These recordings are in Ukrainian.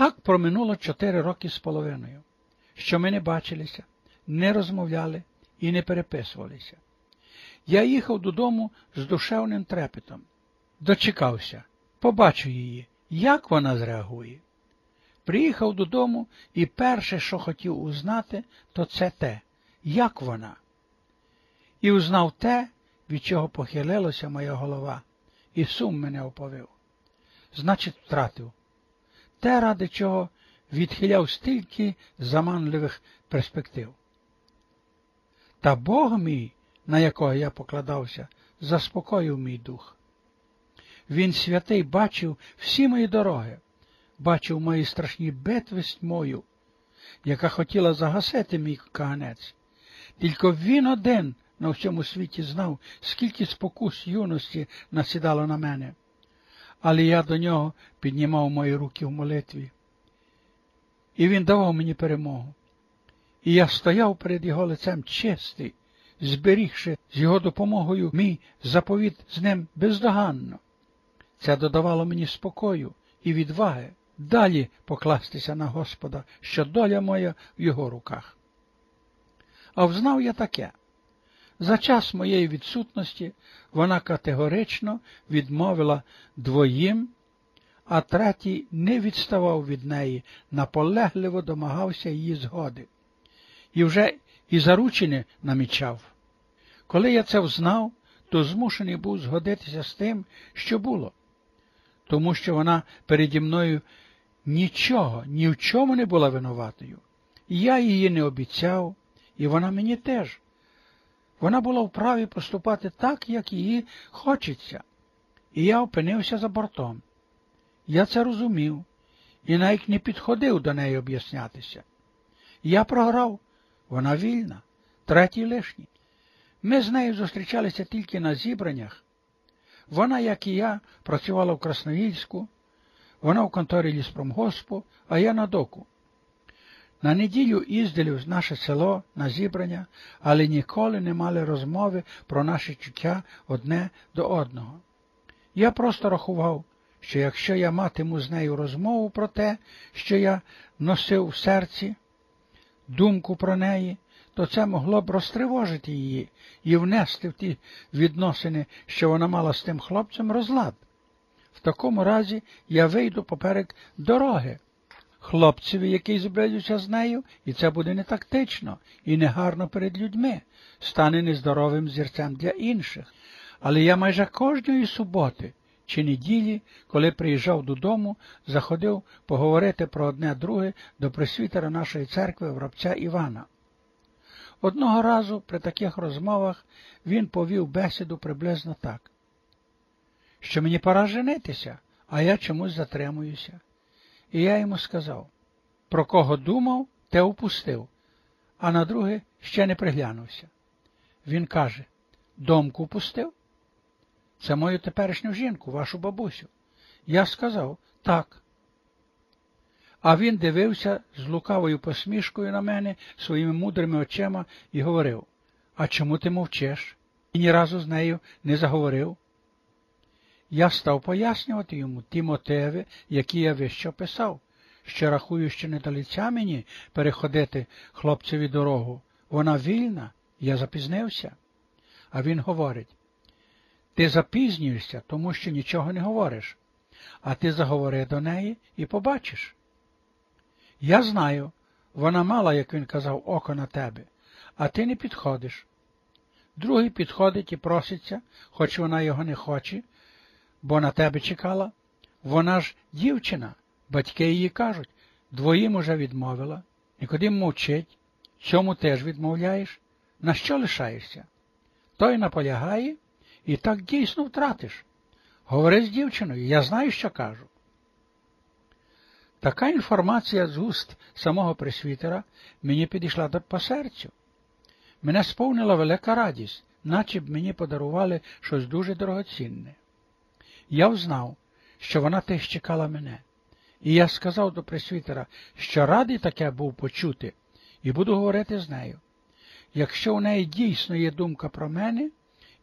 Так проминуло чотири роки з половиною, що ми не бачилися, не розмовляли і не переписувалися. Я їхав додому з душевним трепетом, дочекався, побачу її, як вона зреагує. Приїхав додому і перше, що хотів узнати, то це те, як вона. І узнав те, від чого похилилася моя голова, і сум мене оповив. Значить, втратив. Те, ради чого відхиляв стільки заманливих перспектив. Та Бог мій, на якого я покладався, заспокоїв мій дух. Він святий бачив всі мої дороги, бачив мої страшні битви з тьмою, яка хотіла загасити мій каганець. Тільки він один на всьому світі знав, скільки спокус юності насідало на мене. Але я до нього піднімав мої руки в молитві. І він давав мені перемогу. І я стояв перед його лицем чистий, зберігши з його допомогою мій заповіт з ним бездоганно. Це додавало мені спокою і відваги далі покластися на Господа, що доля моя в його руках. А взнав я таке. За час моєї відсутності вона категорично відмовила двоїм, а третій не відставав від неї, наполегливо домагався її згоди. І вже і заручини намічав. Коли я це взнав, то змушений був згодитися з тим, що було, тому що вона переді мною нічого, ні в чому не була винуватою. Я її не обіцяв, і вона мені теж. Вона була вправі поступати так, як їй хочеться, і я опинився за бортом. Я це розумів і навіть не підходив до неї об'яснятися. Я програв, вона вільна, третій лишній. Ми з нею зустрічалися тільки на зібраннях. Вона, як і я, працювала в Красноїльську, вона в конторі ліспромгоспу, а я на доку. На неділю їздили в наше село на зібрання, але ніколи не мали розмови про наші чуття одне до одного. Я просто рахував, що якщо я матиму з нею розмову про те, що я носив в серці, думку про неї, то це могло б розтривожити її і внести в ті відносини, що вона мала з тим хлопцем, розлад. В такому разі я вийду поперек дороги хлопцеві, який зблизився з нею, і це буде не тактично і негарно перед людьми, стане нездоровим зірцем для інших. Але я майже кожної суботи чи неділі, коли приїжджав додому, заходив поговорити про одне друге до пресвітера нашої церкви врабця Івана. Одного разу при таких розмовах він повів бесіду приблизно так, що мені пора женитися, а я чомусь затримуюся. І я йому сказав, про кого думав, те упустив, а на друге ще не приглянувся. Він каже, домку пустив? Це мою теперішню жінку, вашу бабусю. Я сказав так. А він дивився з лукавою посмішкою на мене своїми мудрими очима і говорив А чому ти мовчиш? І ні разу з нею не заговорив. Я став пояснювати йому ті мотиви, які я вище писав, що рахую, що не до лиця мені переходити хлопцеві дорогу. Вона вільна, я запізнився. А він говорить ти запізнюєшся, тому що нічого не говориш, а ти заговори до неї і побачиш. Я знаю, вона мала, як він казав, око на тебе, а ти не підходиш. Другий підходить і проситься, хоч вона його не хоче, бо на тебе чекала. Вона ж дівчина, батьки її кажуть, двоїм уже відмовила, Нікодим мовчить, цьому теж відмовляєш, на що лишаєшся? Той наполягає і так дійсно втратиш. Говори з дівчиною, я знаю, що кажу. Така інформація з уст самого пресвітера мені підійшла по серцю. Мене сповнила велика радість, наче б мені подарували щось дуже дорогоцінне. Я взнав, що вона теж чекала мене, і я сказав до пресвітера, що радий таке був почути, і буду говорити з нею. Якщо у неї дійсно є думка про мене,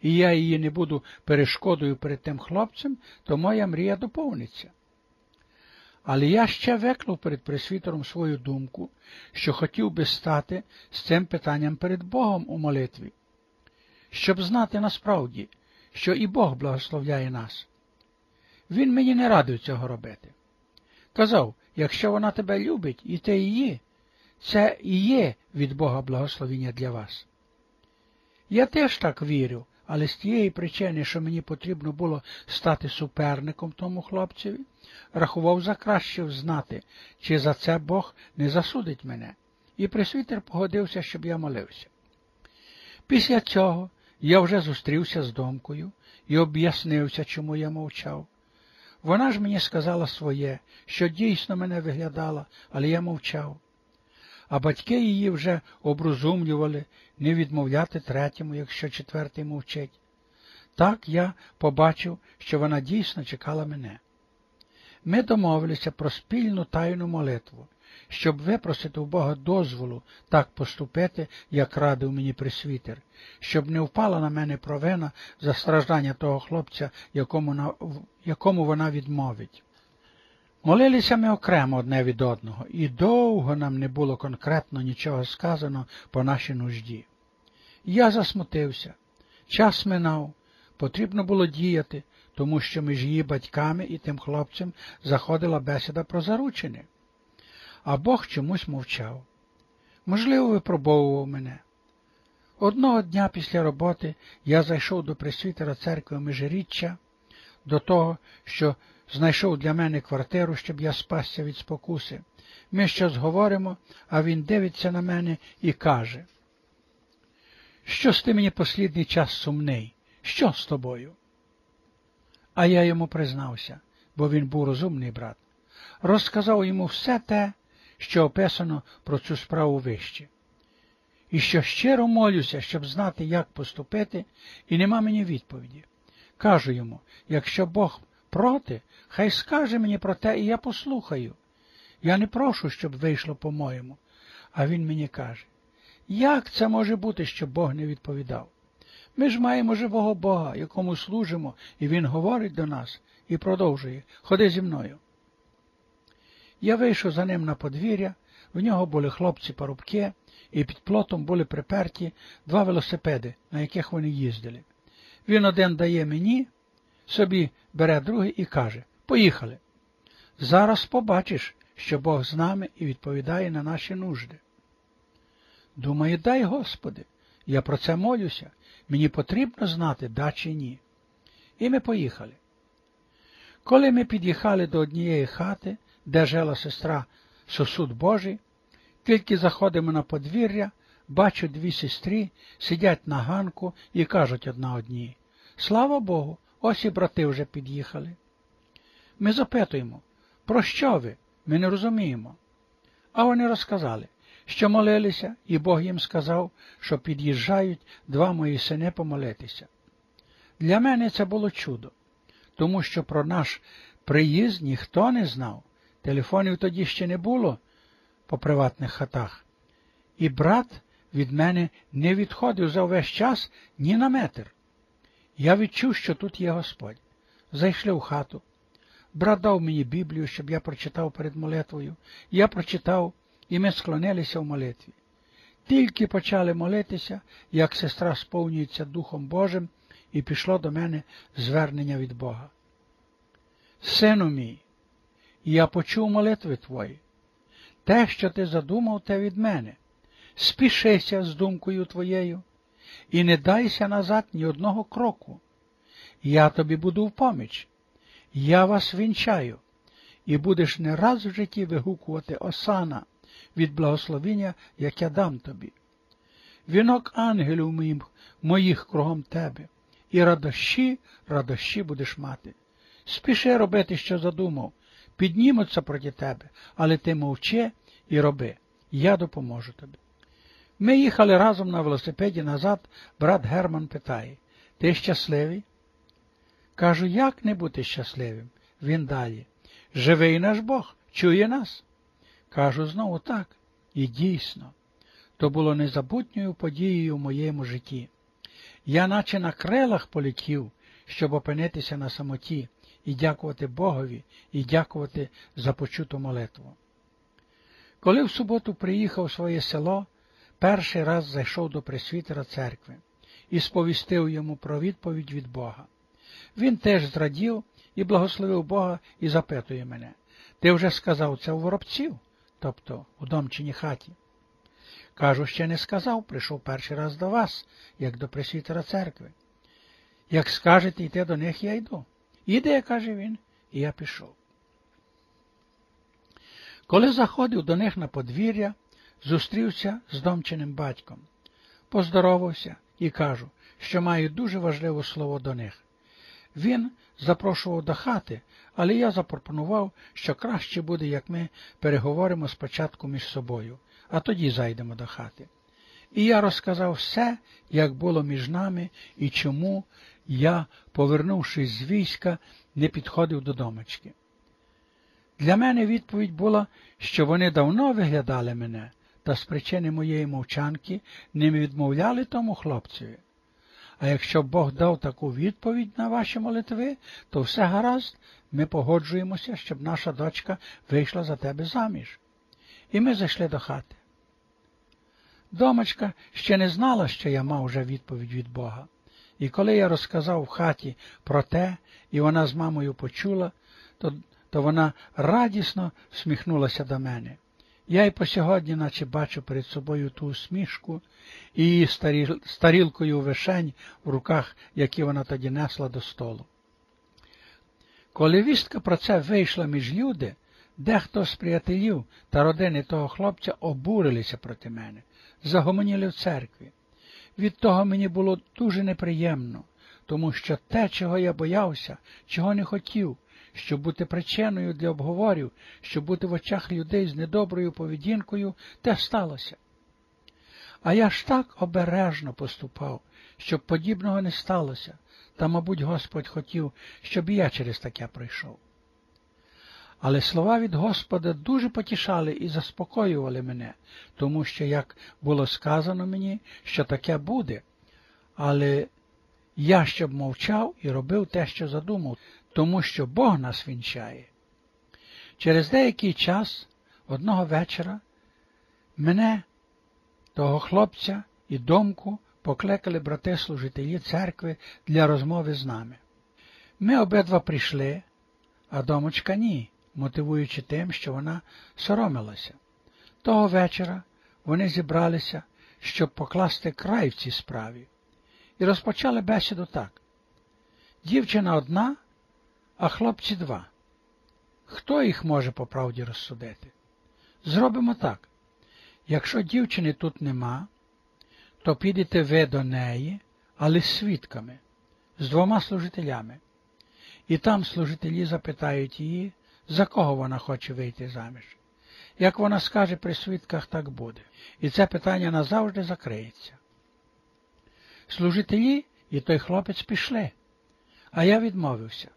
і я її не буду перешкодою перед тим хлопцем, то моя мрія доповниться. Але я ще виклав перед пресвітером свою думку, що хотів би стати з цим питанням перед Богом у молитві, щоб знати насправді, що і Бог благословляє нас. Він мені не радив цього робити. Казав, якщо вона тебе любить і ти її, це і є від Бога благословення для вас. Я теж так вірю, але з тієї причини, що мені потрібно було стати суперником тому хлопцеві, рахував за краще знати, чи за це Бог не засудить мене, і присвітер погодився, щоб я молився. Після цього я вже зустрівся з домкою і об'яснився, чому я мовчав. Вона ж мені сказала своє, що дійсно мене виглядала, але я мовчав. А батьки її вже оброзумлювали не відмовляти третьому, якщо четвертий мовчить. Так я побачив, що вона дійсно чекала мене. Ми домовилися про спільну тайну молитву, щоб випросити у Бога дозволу так поступити, як радив мені присвітер, щоб не впала на мене провина за страждання того хлопця, якому, якому вона відмовить. Молилися ми окремо одне від одного, і довго нам не було конкретно нічого сказано по нашій нужді. Я засмутився. Час минав, потрібно було діяти, тому що між її батьками і тим хлопцем заходила бесіда про заручини. А Бог чомусь мовчав. Можливо, випробовував мене. Одного дня після роботи я зайшов до пресвітера церкви Межиріччя, до того, що знайшов для мене квартиру, щоб я спасся від спокуси. Ми щось говоримо, а він дивиться на мене і каже, Щось ти мені послідний час сумний? Що з тобою? А я йому признався, бо він був розумний брат. Розказав йому все те, що описано про цю справу вище. І що щиро молюся, щоб знати, як поступити, і нема мені відповіді. Кажу йому, якщо Бог проти, хай скаже мені про те, і я послухаю. Я не прошу, щоб вийшло по-моєму. А він мені каже, як це може бути, що Бог не відповідав? Ми ж маємо живого Бога, якому служимо, і Він говорить до нас і продовжує Ходи зі мною. Я вийшов за ним на подвір'я, в нього були хлопці парубки, і під плотом були приперті два велосипеди, на яких вони їздили. Він один дає мені, собі бере другий і каже Поїхали. Зараз побачиш, що Бог з нами і відповідає на наші нужди. Думаю, дай Господи, я про це молюся, мені потрібно знати, да чи ні. І ми поїхали. Коли ми під'їхали до однієї хати, де жила сестра сосуд Божий, тільки заходимо на подвір'я, бачу дві сестри, сидять на ганку і кажуть одна одній Слава Богу, ось і брати вже під'їхали. Ми запитуємо, про що ви? Ми не розуміємо. А вони розказали, що молилися, і Бог їм сказав, що під'їжджають два мої сини помолитися. Для мене це було чудо, тому що про наш приїзд ніхто не знав. Телефонів тоді ще не було по приватних хатах. І брат від мене не відходив за весь час ні на метр. Я відчув, що тут є Господь. Зайшли в хату. Брат дав мені Біблію, щоб я прочитав перед молитвою. Я прочитав, і ми склонилися в молитві. Тільки почали молитися, як сестра сповнюється Духом Божим, і пішло до мене звернення від Бога. Сину мій, я почув молитви твої. Те, що ти задумав, те від мене. Спішися з думкою твоєю і не дайся назад ні одного кроку. Я тобі буду в поміч. Я вас вінчаю, і будеш не раз в житті вигукувати осана від благословення, як я дам тобі. Вінок ангелів моїх, моїх кругом тебе, і радощі, радощі будеш мати. Спіши робити, що задумав, піднімуться проти тебе, але ти мовчи і роби, я допоможу тобі. Ми їхали разом на велосипеді назад, брат Герман питає Ти щасливий? Кажу, як не бути щасливим? Він далі. Живий наш Бог, чує нас. Кажу знову так. І дійсно, то було незабутньою подією в моєму житті. Я наче на крилах полетів, щоб опинитися на самоті, і дякувати Богові, і дякувати за почуту молитву. Коли в суботу приїхав у своє село, перший раз зайшов до пресвітера церкви і сповістив йому про відповідь від Бога. Він теж зрадів і благословив Бога і запитує мене Ти вже сказав це у воробців, тобто у домчині хаті. Кажу, ще не сказав, прийшов перший раз до вас, як до пресвітера церкви. Як скажете йти до них, я йду. Іде, каже він, і я пішов. Коли заходив до них на подвір'я, зустрівся з домченим батьком, поздоровався і кажу, що маю дуже важливе слово до них. Він запрошував до хати, але я запропонував, що краще буде, як ми переговоримо спочатку між собою, а тоді зайдемо до хати. І я розказав все, як було між нами і чому я, повернувшись з війська, не підходив до домочки. Для мене відповідь була, що вони давно виглядали мене, та з причини моєї мовчанки не відмовляли тому хлопцеві. А якщо Бог дав таку відповідь на ваші молитви, то все гаразд, ми погоджуємося, щоб наша дочка вийшла за тебе заміж. І ми зайшли до хати. Домочка ще не знала, що я мав вже відповідь від Бога. І коли я розказав в хаті про те, і вона з мамою почула, то, то вона радісно всміхнулася до мене. Я й по сьогодні, наче бачу перед собою ту усмішку і її старі, старілкою вишень в руках, які вона тоді несла до столу. Коли вістка про це вийшла між люди, дехто з приятелів та родини того хлопця обурилися проти мене, загомоніли в церкві. Від того мені було дуже неприємно, тому що те, чого я боявся, чого не хотів, щоб бути причиною для обговорів, щоб бути в очах людей з недоброю поведінкою, те сталося. А я ж так обережно поступав, щоб подібного не сталося, та, мабуть, Господь хотів, щоб і я через таке пройшов. Але слова від Господа дуже потішали і заспокоювали мене, тому що, як було сказано мені, що таке буде, але я щоб мовчав і робив те, що задумав, тому що Бог нас вінчає. Через деякий час, одного вечора, мене, того хлопця і домку покликали брати служителі церкви для розмови з нами. Ми обидва прийшли, а домочка ні мотивуючи тим, що вона соромилася. Того вечора вони зібралися, щоб покласти край в цій справі, і розпочали бесіду так. Дівчина одна, а хлопці два. Хто їх може по правді розсудити? Зробимо так. Якщо дівчини тут нема, то підете ви до неї, але з свідками, з двома служителями. І там служителі запитають її, за кого вона хоче вийти заміж. Як вона скаже при свідках, так буде. І це питання назавжди закриється. Служителі і той хлопець пішли, а я відмовився.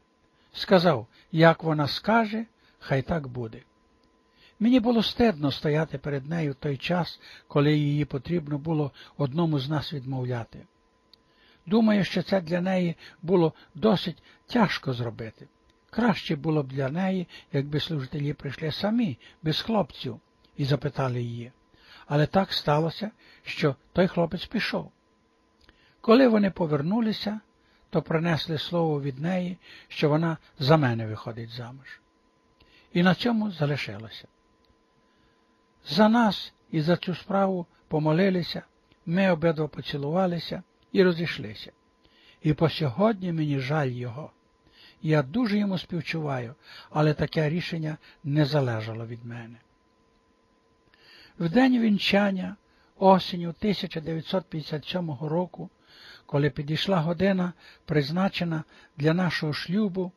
Сказав, як вона скаже, хай так буде. Мені було стидно стояти перед нею в той час, коли її потрібно було одному з нас відмовляти. Думаю, що це для неї було досить тяжко зробити. Краще було б для неї, якби служителі прийшли самі, без хлопців, і запитали її. Але так сталося, що той хлопець пішов. Коли вони повернулися, то принесли слово від неї, що вона за мене виходить замуж. І на цьому залишилося. За нас і за цю справу помолилися, ми обидва поцілувалися і розійшлися. І по сьогодні мені жаль його. Я дуже йому співчуваю, але таке рішення не залежало від мене. В день вінчання осінню 1957 року, коли підійшла година, призначена для нашого шлюбу,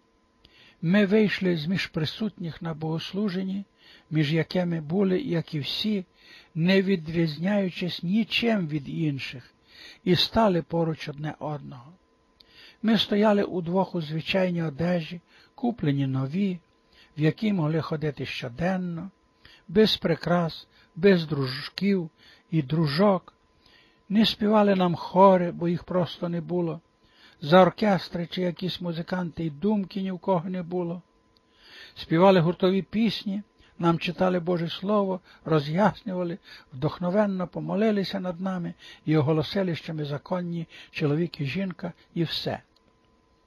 ми вийшли з між присутніх на богослуженні, між якими були, як і всі, не відрізняючись нічим від інших, і стали поруч одне одного. Ми стояли удвох у звичайній одежі, куплені нові, в які могли ходити щоденно, без прикрас, без дружків і дружок, не співали нам хори, бо їх просто не було. за оркестри чи якісь музиканти, і думки ні в кого не було. Співали гуртові пісні, нам читали Боже Слово, роз'яснювали, вдохновенно помолилися над нами і оголосили, що ми законні чоловік і жінка, і все.